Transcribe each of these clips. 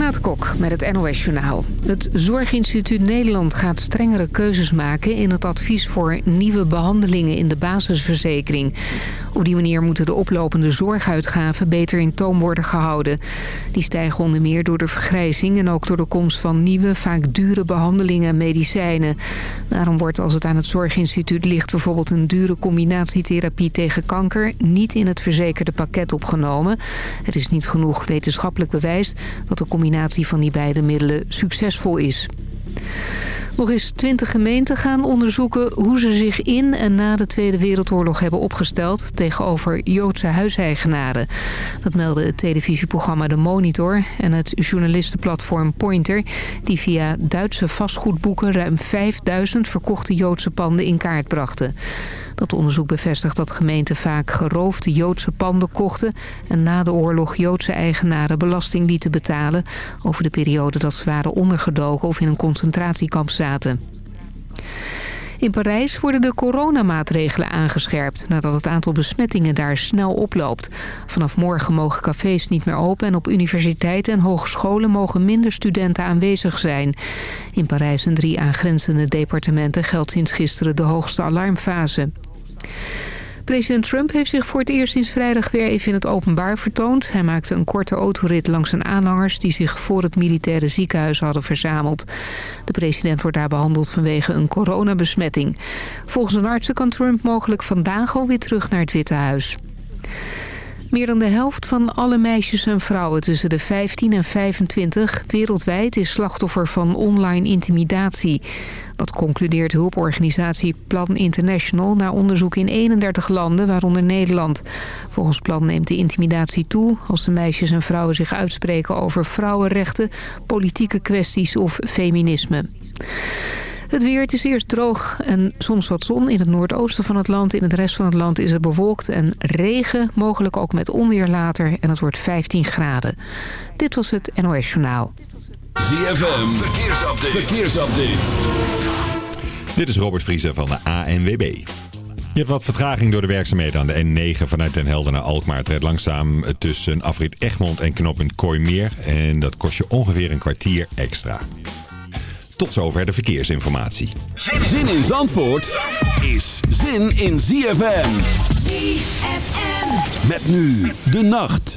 Renate Kok met het NOS Journaal. Het Zorginstituut Nederland gaat strengere keuzes maken... in het advies voor nieuwe behandelingen in de basisverzekering. Op die manier moeten de oplopende zorguitgaven beter in toom worden gehouden. Die stijgen onder meer door de vergrijzing... en ook door de komst van nieuwe, vaak dure behandelingen en medicijnen. Daarom wordt als het aan het Zorginstituut ligt... bijvoorbeeld een dure combinatietherapie tegen kanker... niet in het verzekerde pakket opgenomen. Het is niet genoeg wetenschappelijk bewijs dat de combinatie van die beide middelen succesvol is. Nog eens twintig gemeenten gaan onderzoeken hoe ze zich in en na de Tweede Wereldoorlog hebben opgesteld tegenover Joodse huiseigenaren. Dat meldde het televisieprogramma De Monitor en het journalistenplatform Pointer, die via Duitse vastgoedboeken ruim 5000 verkochte Joodse panden in kaart brachten. Dat onderzoek bevestigt dat gemeenten vaak geroofde Joodse panden kochten... en na de oorlog Joodse eigenaren belasting lieten betalen... over de periode dat ze waren ondergedoken of in een concentratiekamp zaten. In Parijs worden de coronamaatregelen aangescherpt... nadat het aantal besmettingen daar snel oploopt. Vanaf morgen mogen cafés niet meer open... en op universiteiten en hogescholen mogen minder studenten aanwezig zijn. In Parijs en drie aangrenzende departementen geldt sinds gisteren de hoogste alarmfase. President Trump heeft zich voor het eerst sinds vrijdag weer even in het openbaar vertoond. Hij maakte een korte autorit langs zijn aanhangers die zich voor het militaire ziekenhuis hadden verzameld. De president wordt daar behandeld vanwege een coronabesmetting. Volgens een artsen kan Trump mogelijk vandaag alweer terug naar het Witte Huis. Meer dan de helft van alle meisjes en vrouwen tussen de 15 en 25 wereldwijd is slachtoffer van online intimidatie. Dat concludeert hulporganisatie Plan International na onderzoek in 31 landen, waaronder Nederland. Volgens Plan neemt de intimidatie toe als de meisjes en vrouwen zich uitspreken over vrouwenrechten, politieke kwesties of feminisme. Het weer, het is eerst droog en soms wat zon in het noordoosten van het land. In het rest van het land is het bewolkt en regen, mogelijk ook met onweer later. En het wordt 15 graden. Dit was het NOS Journaal. ZFM, verkeersupdate. Dit is Robert Vriezer van de ANWB. Je hebt wat vertraging door de werkzaamheden aan de N9 vanuit Den Helder naar Alkmaar. Het rijdt langzaam tussen afrit Egmond en knooppunt Kooimeer. En dat kost je ongeveer een kwartier extra. Tot zover de verkeersinformatie. Zin in Zandvoort is zin in ZFM. ZFM. Met nu de nacht.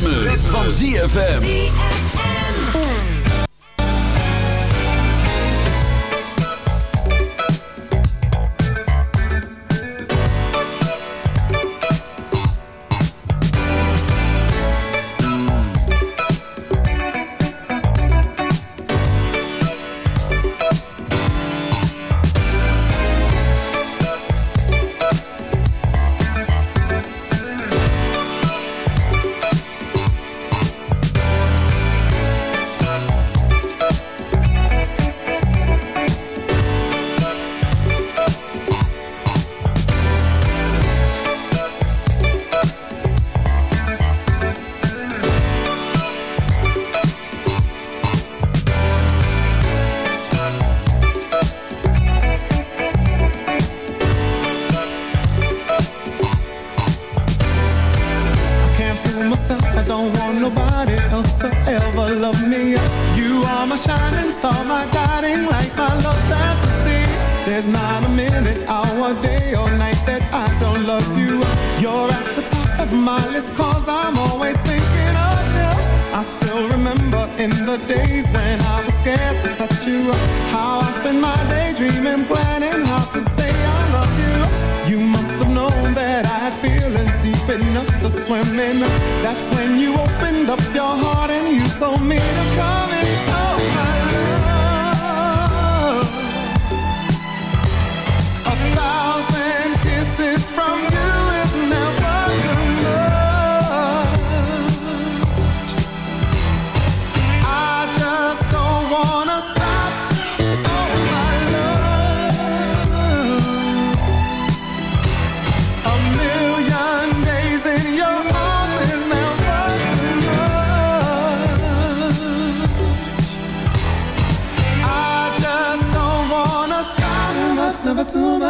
ritme, van ZFM.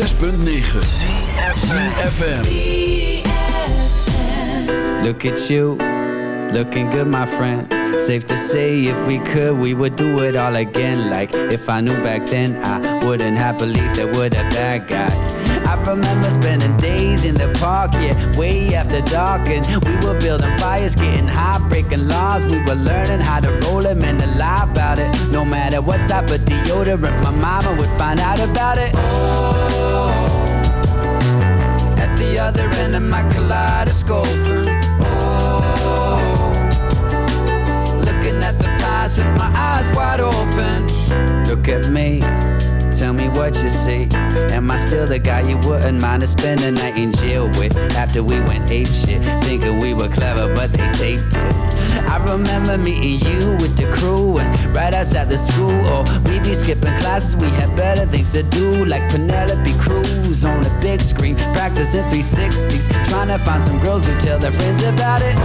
106.9 ZFM. Look at you, looking good, my friend. Safe to say, if we could, we would do it all again. Like if I knew back then, I wouldn't have believed there were bad guys. I remember spending days in the park, yeah, way after dark, and we were building fires, getting high, breaking laws. We were learning how to roll them and to lie about it. No matter what type of deodorant, my mama would find out about it. At other end of my kaleidoscope. Oh, looking at the past with my eyes wide open. Look at me, tell me what you see. Am I still the guy you wouldn't mind to spend a night in jail with? After we went ape shit, thinking we were clever, but they taped it. I remember meeting you with the crew right outside the school. Or we be skipping classes, we had better things to do, like Penelope Cruz on the big screen, practicing 360s, trying to find some girls who tell their friends about it.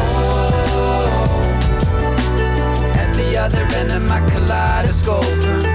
At the other end of my kaleidoscope.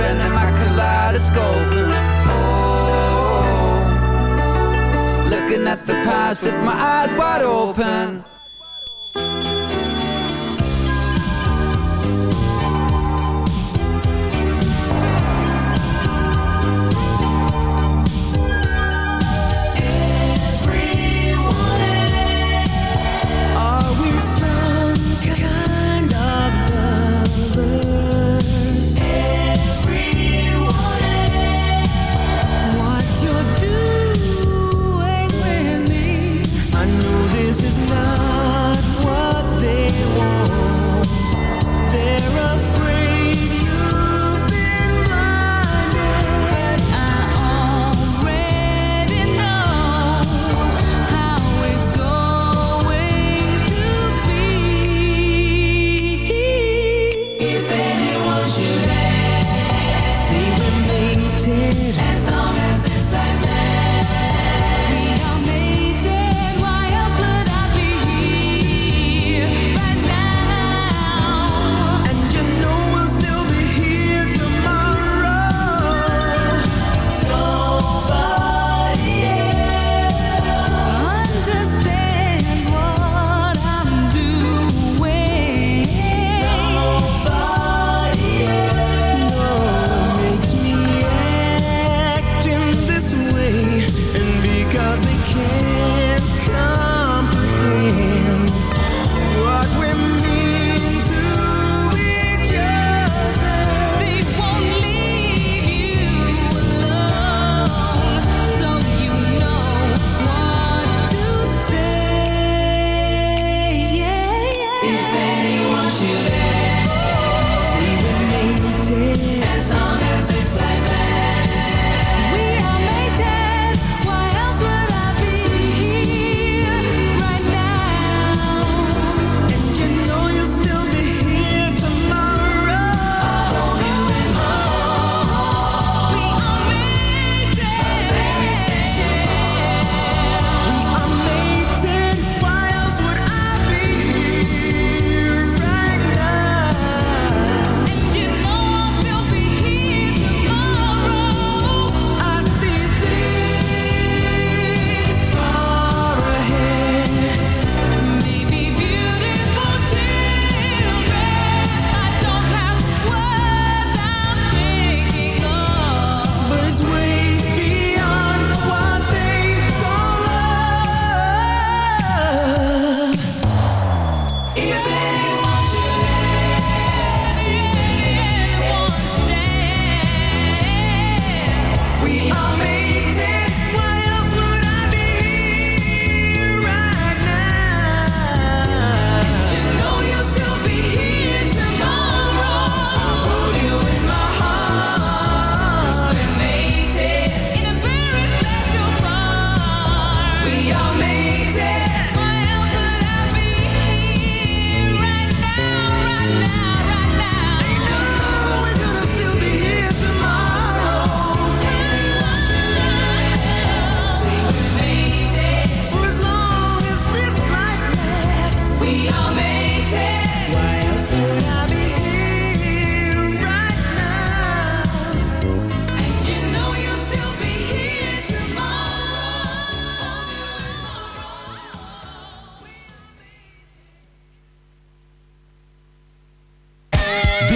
End of my kaleidoscope. Oh, looking at the past with my eyes wide open.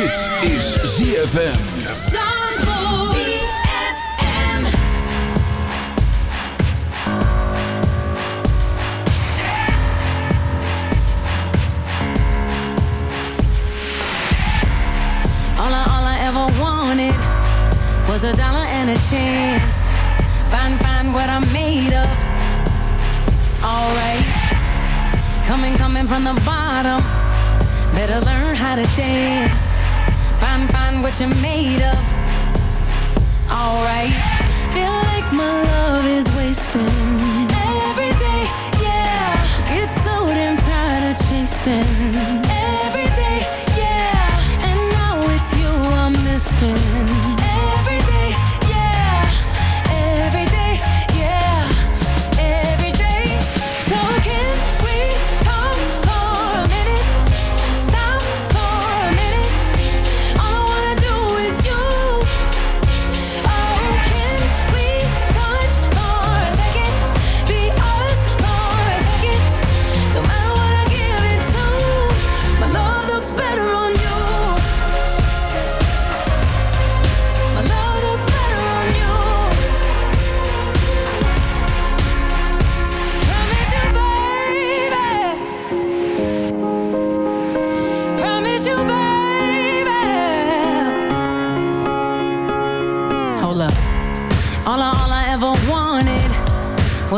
Dit is ZFM. All I, all I ever wanted was a dollar and a chance. Find, find what I'm made of. Alright. Coming, coming from the bottom. Better learn how to dance find what you're made of. Alright, feel like my love is wasting every day. Yeah, get so damn tired of chasing every day. Yeah, and now it's you I'm missing.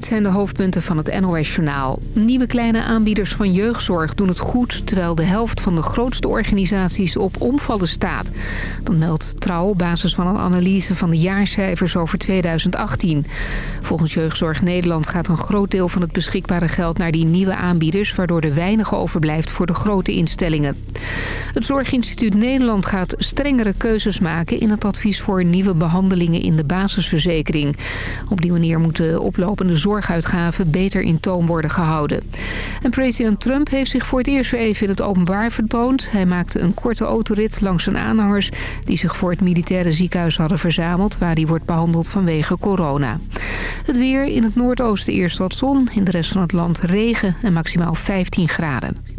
Dit zijn de hoofdpunten van het NOS-journaal. Nieuwe kleine aanbieders van jeugdzorg doen het goed... terwijl de helft van de grootste organisaties op omvallen staat. Dat meldt Trouw op basis van een analyse van de jaarcijfers over 2018. Volgens Jeugdzorg Nederland gaat een groot deel van het beschikbare geld... naar die nieuwe aanbieders, waardoor er weinig overblijft voor de grote instellingen. Het Zorginstituut Nederland gaat strengere keuzes maken... in het advies voor nieuwe behandelingen in de basisverzekering. Op die manier moeten oplopende zorguitgaven beter in toom worden gehouden. En president Trump heeft zich voor het eerst weer even in het openbaar vertoond. Hij maakte een korte autorit langs zijn aanhangers... die zich voor het militaire ziekenhuis hadden verzameld... waar hij wordt behandeld vanwege corona. Het weer in het noordoosten eerst wat zon, in de rest van het land regen en maximaal 15 graden.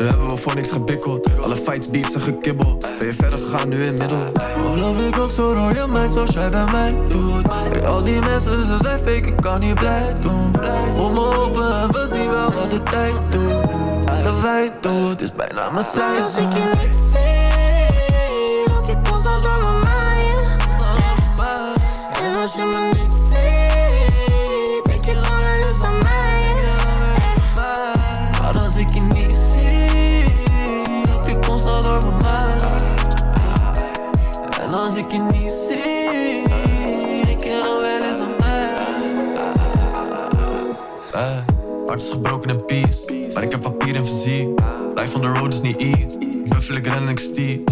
Nu hebben we voor niks gebikkeld. Alle fights, beefs en gekibbel. Ben je verder gegaan nu in middel? Oh, love ik ook zo door je meid zoals jij bij mij doet. Kijk, al die mensen, ze zijn fake, ik kan niet blij doen. Voel me open en we zien wel wat de tijd doet. De wijn doet, is bijna mijn seizoen. loop als je me niet hart is gebroken in peace, maar ik heb papier en fysiek. Life on the road is niet iets, buffel ik ren en ik stiep.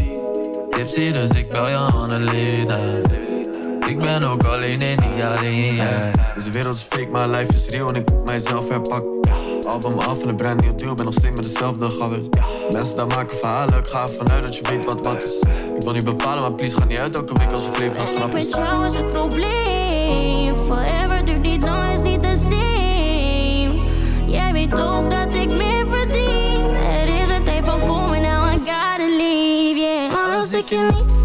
Tipsy, dus ik bel je Annalena. Ik ben ook alleen en niet alleen, yeah. Deze wereld is fake, maar life is real en ik moet mijzelf herpakken. Album af en een brand nieuw deal, ben nog steeds met dezelfde gabbers. Mensen daar maken verhalen, ik ga ervan uit dat je weet wat wat is. Ik wil niet bepalen, maar please ga niet uit elke week als het leven een En ik grap weet is. trouwens het probleem. Forever duurt niet lang, is niet de same. Jij weet ook dat ik meer verdien. Er is een tijd van komen, now I gotta leave, yeah. Maar als ik je niet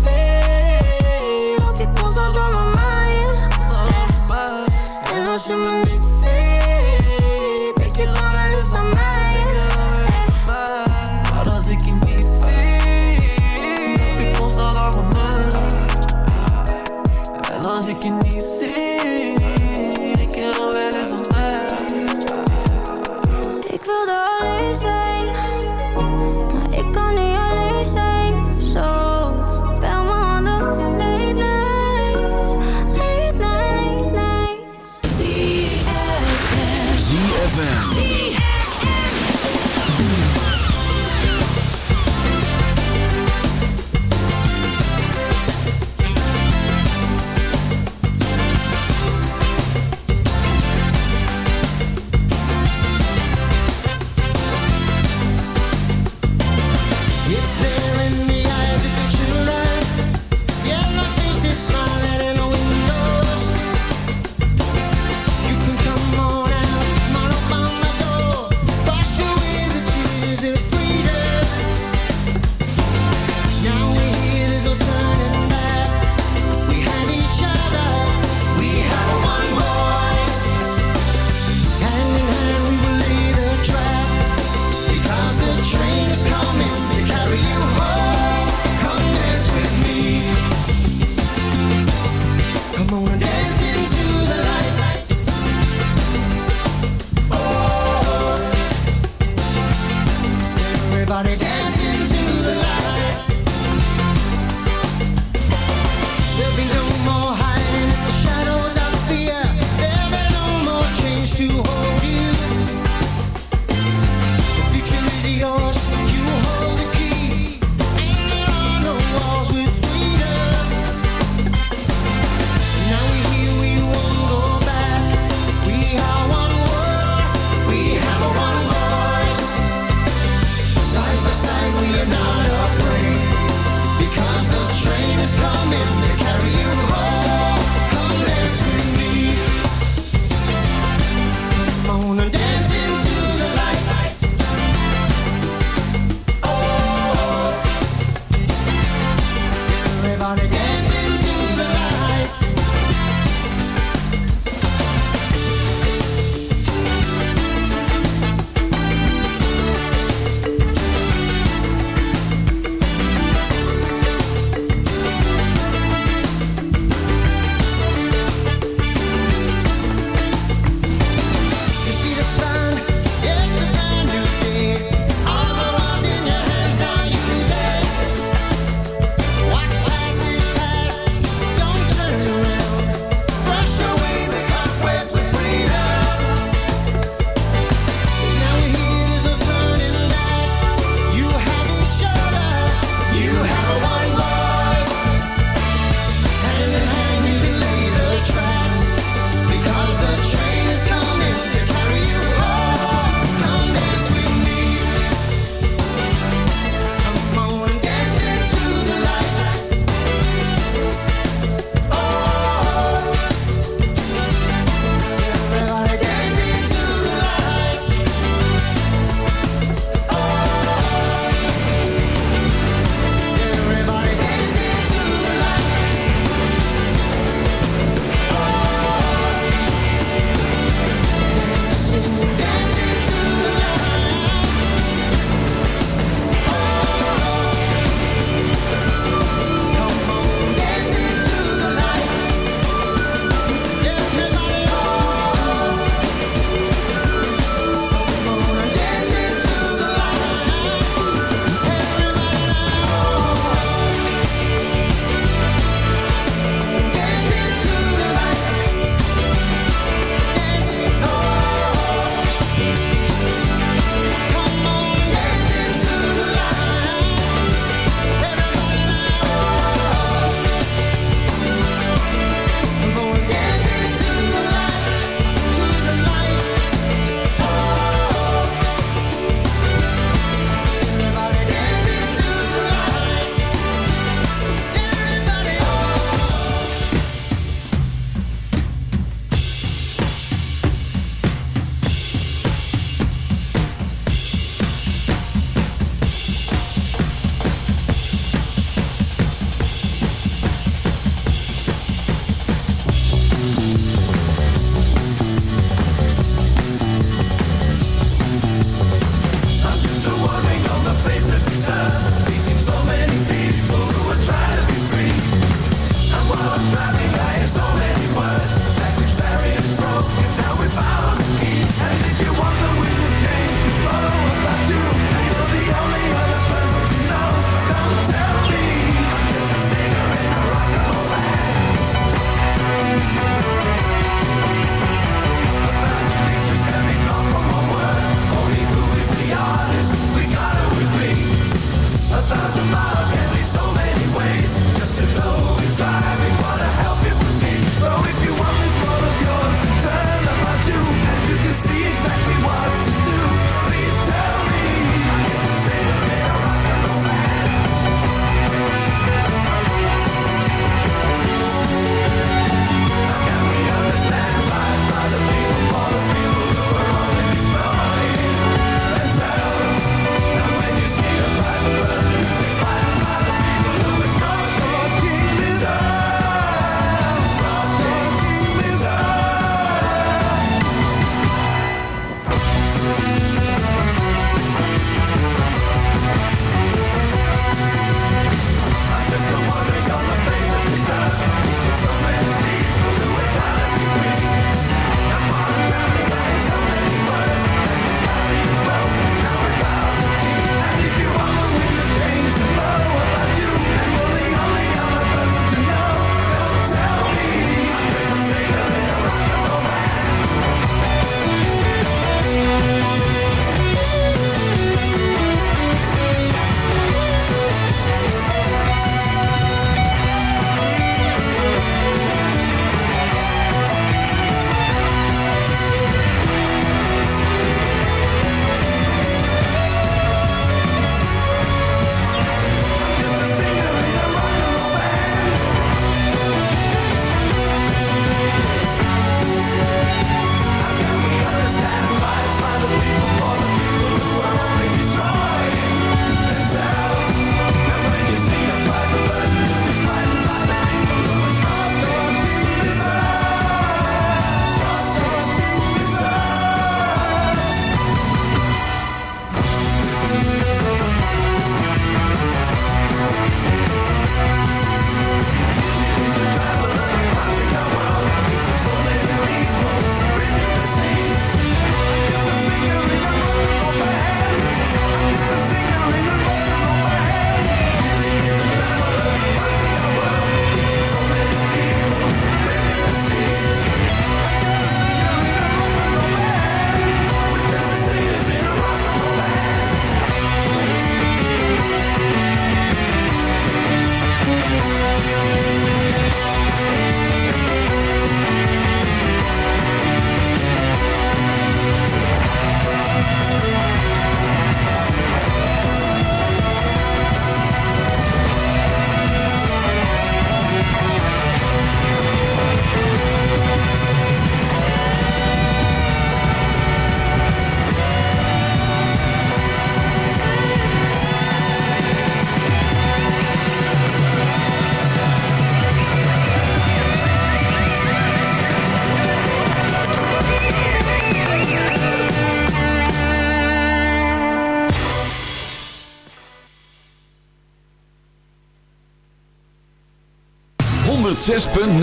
106.9